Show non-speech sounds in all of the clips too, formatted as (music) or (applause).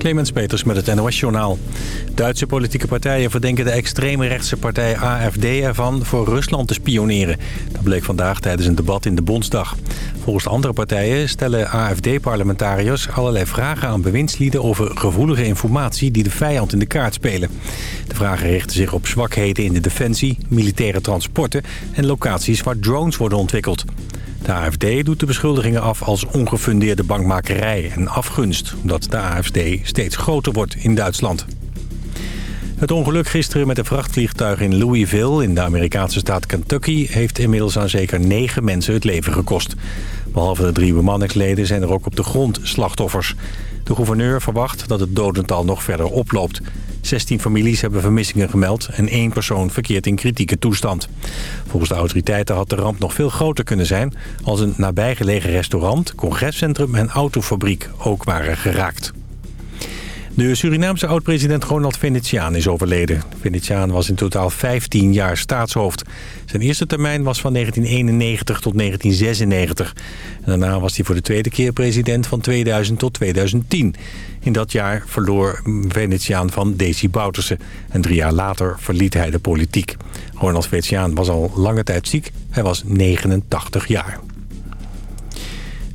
Clemens Peters met het NOS-journaal. Duitse politieke partijen verdenken de extreemrechtse partij AFD ervan voor Rusland te spioneren. Dat bleek vandaag tijdens een debat in de Bondsdag. Volgens andere partijen stellen AFD-parlementariërs allerlei vragen aan bewindslieden over gevoelige informatie die de vijand in de kaart spelen. De vragen richten zich op zwakheden in de defensie, militaire transporten en locaties waar drones worden ontwikkeld. De AFD doet de beschuldigingen af als ongefundeerde bankmakerij en afgunst... omdat de AFD steeds groter wordt in Duitsland. Het ongeluk gisteren met een vrachtvliegtuig in Louisville... in de Amerikaanse staat Kentucky... heeft inmiddels aan zeker negen mensen het leven gekost. Behalve de drie bemanningsleden zijn er ook op de grond slachtoffers. De gouverneur verwacht dat het dodental nog verder oploopt. 16 families hebben vermissingen gemeld en één persoon verkeert in kritieke toestand. Volgens de autoriteiten had de ramp nog veel groter kunnen zijn... als een nabijgelegen restaurant, congrescentrum en autofabriek ook waren geraakt. De Surinaamse oud-president Ronald Venetiaan is overleden. Venetiaan was in totaal 15 jaar staatshoofd. Zijn eerste termijn was van 1991 tot 1996. En daarna was hij voor de tweede keer president van 2000 tot 2010. In dat jaar verloor Venetiaan van Desi Bouterse. En drie jaar later verliet hij de politiek. Ronald Venetiaan was al lange tijd ziek. Hij was 89 jaar.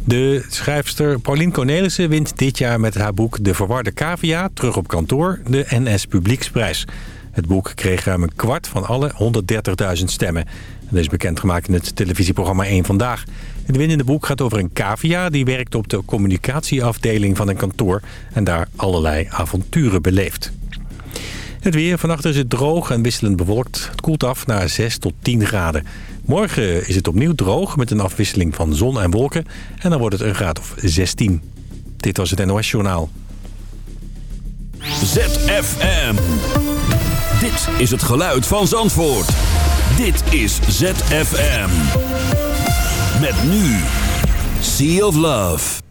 De schrijfster Pauline Cornelissen wint dit jaar met haar boek De Verwarde Cavia... terug op kantoor, de NS Publieksprijs. Het boek kreeg ruim een kwart van alle 130.000 stemmen. Dat is bekendgemaakt in het televisieprogramma 1 Vandaag. Het winnende boek gaat over een cavia die werkt op de communicatieafdeling van een kantoor... en daar allerlei avonturen beleeft. Het weer. Vannacht is het droog en wisselend bewolkt. Het koelt af naar 6 tot 10 graden. Morgen is het opnieuw droog met een afwisseling van zon en wolken. En dan wordt het een graad of 16. Dit was het NOS Journaal. ZFM. Dit is het geluid van Zandvoort. Dit is ZFM. Met nu. Sea of Love.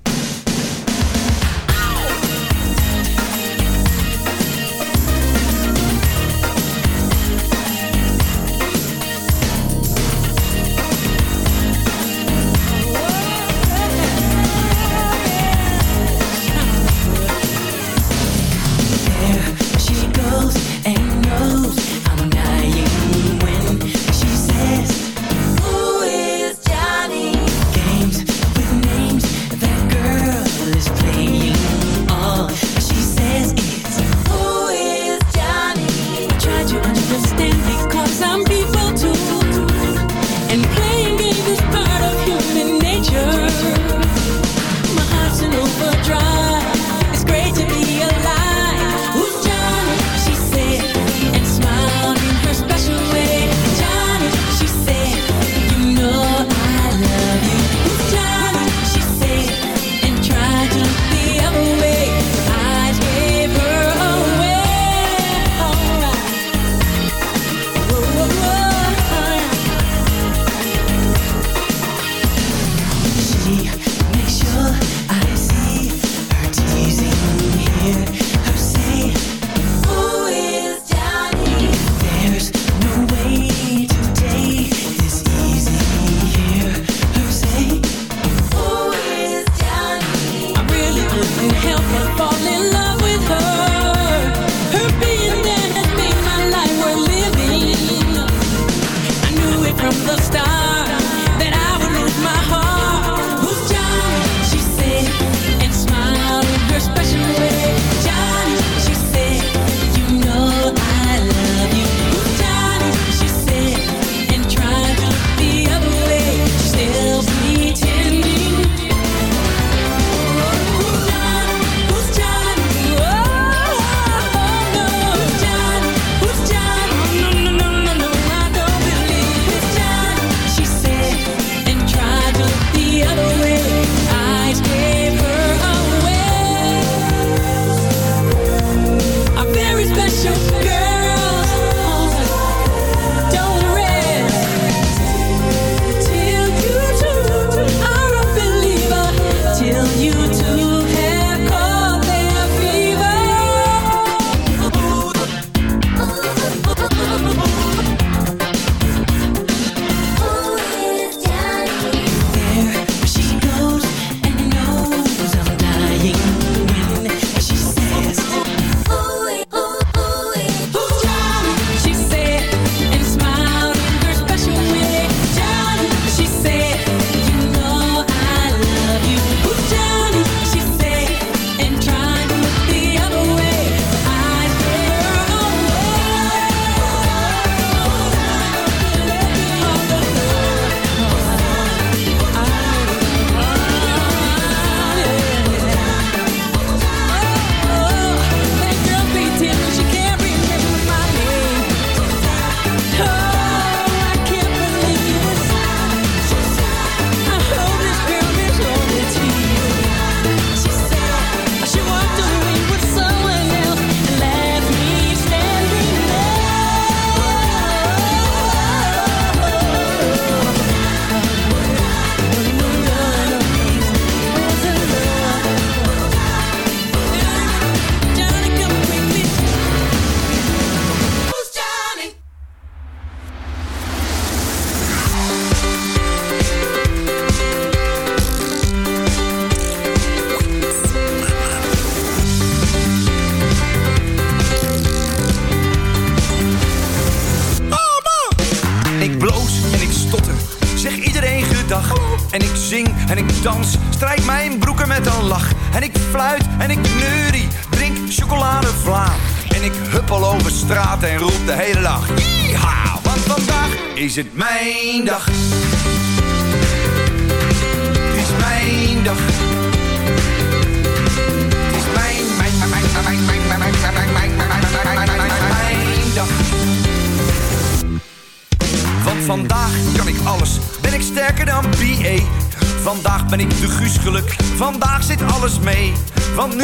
Is het mijn dag. Het is mijn dag. Is mijn, mijn, mijn, mijn, mijn, mijn, mijn, mijn, dag. Want vandaag kan ik alles, ben ik sterker dan BA. Vandaag ben ik de Guus geluk, vandaag zit alles mee. Want nu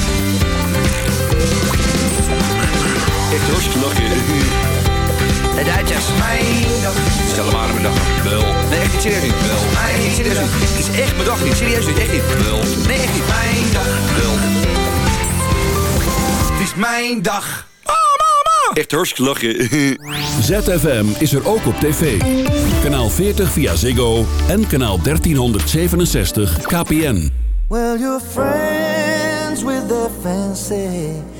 Echt Oostlachen. De Duitsers. Mijn dag. Stel hem aan mijn dag. Wel. Nee, echt niet serieus niet. Wel. Nee, echt serieus niet. Het is echt mijn dag niet. Serieus niet. Echt niet. Wel. Nee, echt niet. Mijn dag. Wel. Het is mijn dag. Echt hartstikke lachen. (laughs) ZFM is er ook op tv. Kanaal 40 via Ziggo en kanaal 1367 KPN. Well, you're friends with the fancy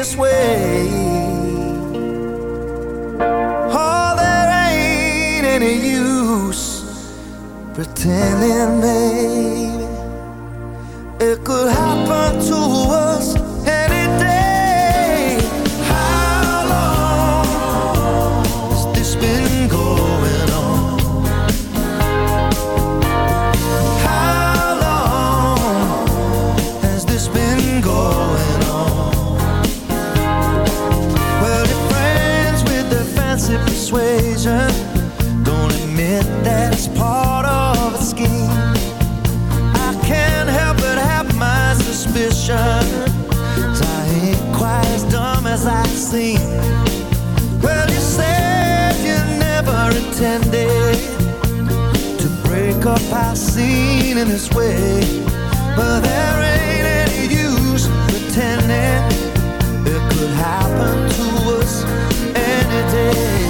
this way. Oh, there ain't any use pretending, baby. It could happen to us intended to break up our scene in this way. But there ain't any use pretending it could happen to us any day.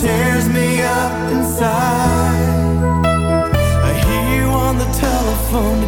tears me up inside. I hear you on the telephone.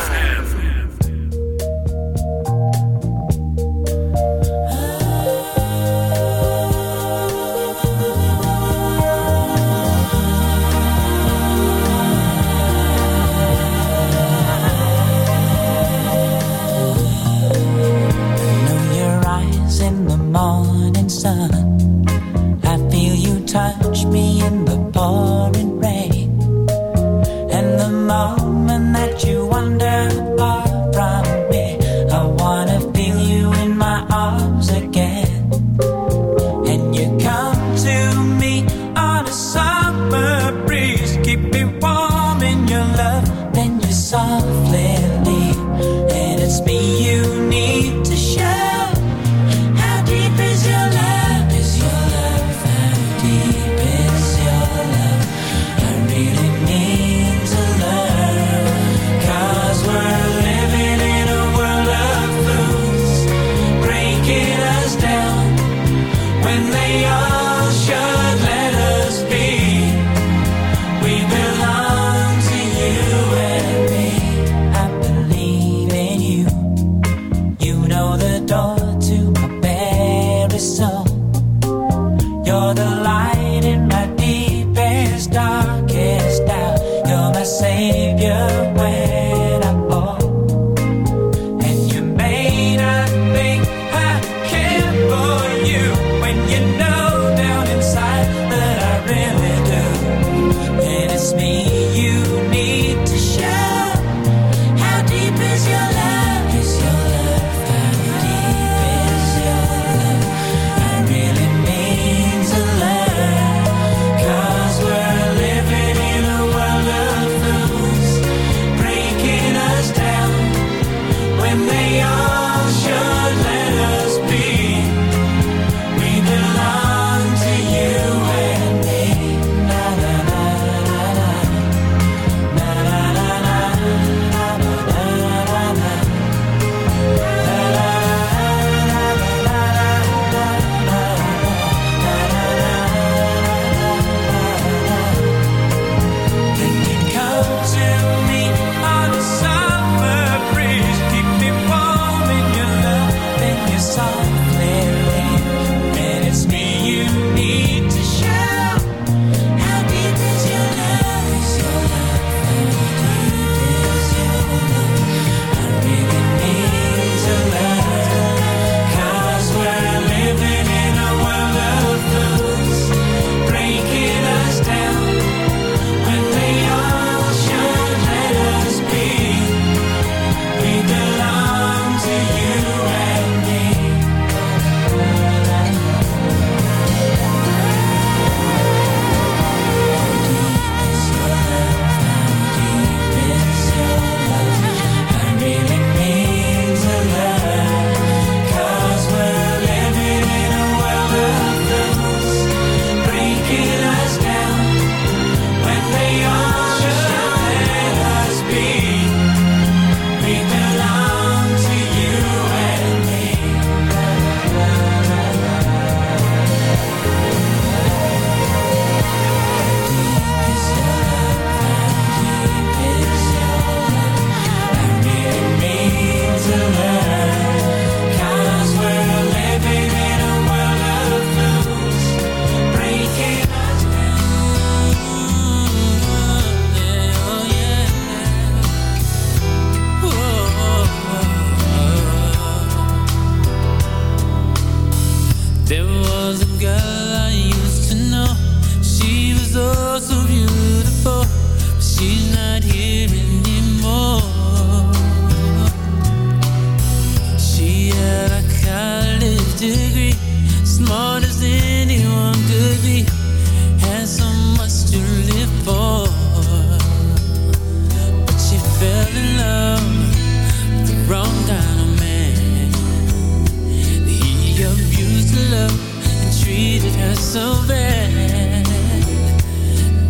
Abused her love and treated her so bad.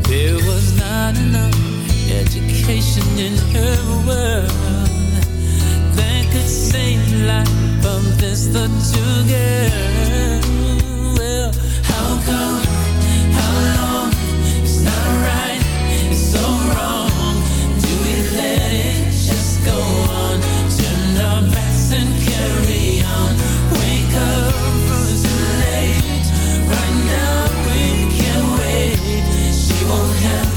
There was not enough education in her world that could save the life of this little girl. Well, how come?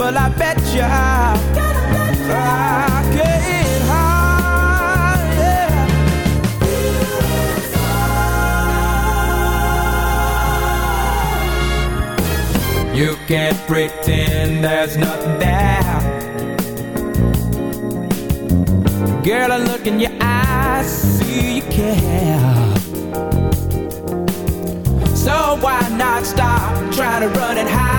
Well, I bet ya. I can't hide, yeah. You can't pretend there's nothing there. Girl, I look in your eyes, see you care. So why not stop trying to run and hide?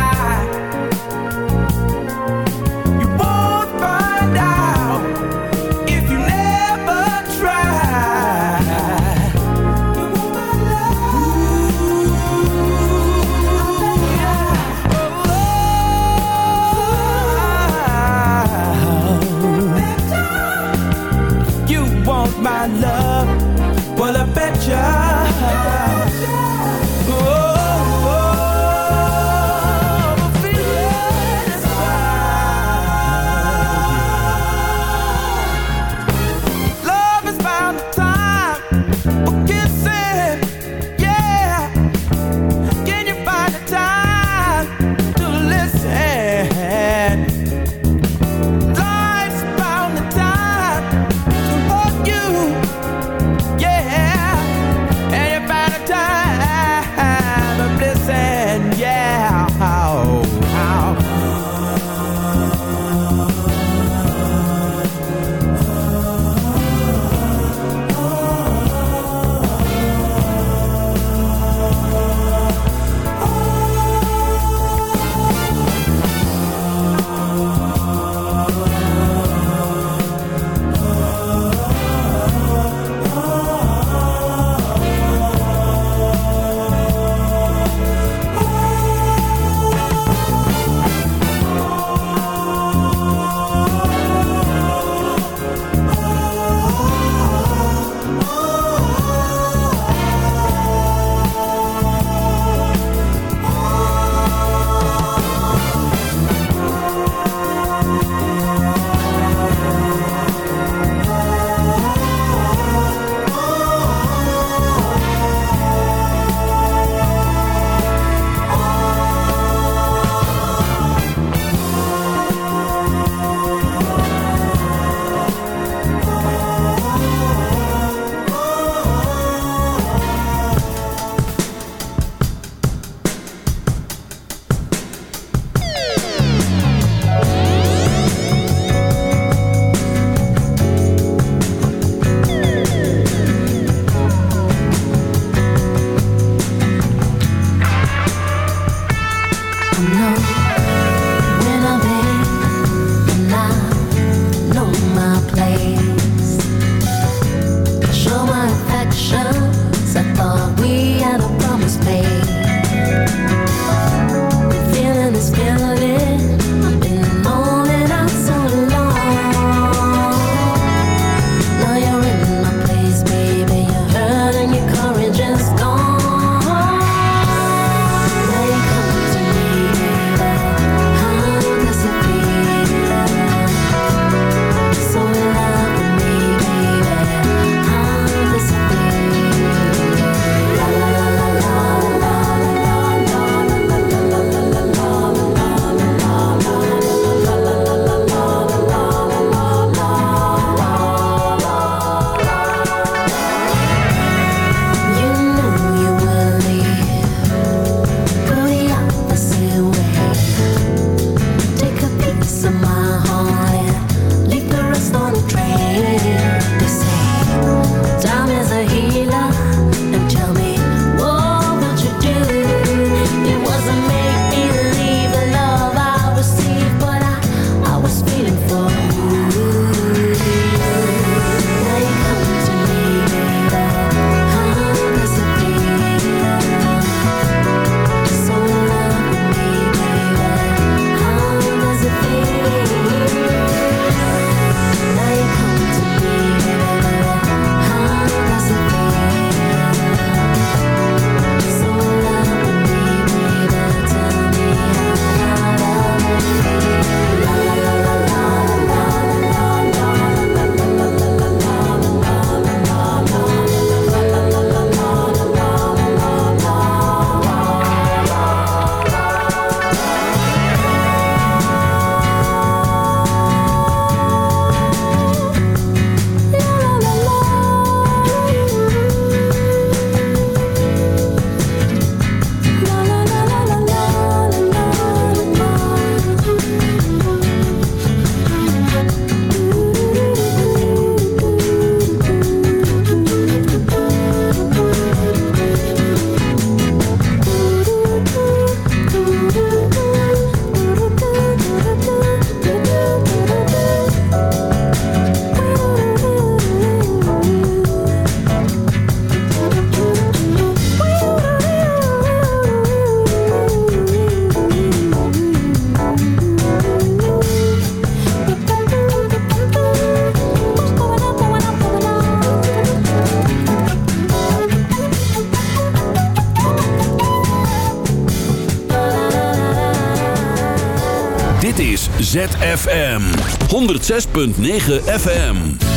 FM 106.9 FM.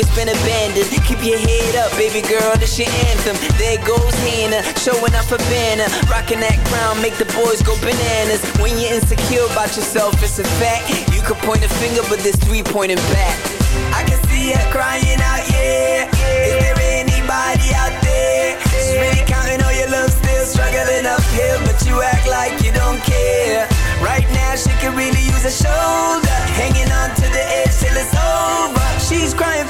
always been abandoned. Keep your head up, baby girl, this your anthem. There goes Hannah, showing up for banner. Rocking that crown, make the boys go bananas. When you're insecure about yourself, it's a fact. You could point a finger, but there's three pointing back. I can see her crying out, yeah. Is there anybody out there? She's really counting all your love, still struggling uphill, but you act like you don't care. Right now, she could really use a shoulder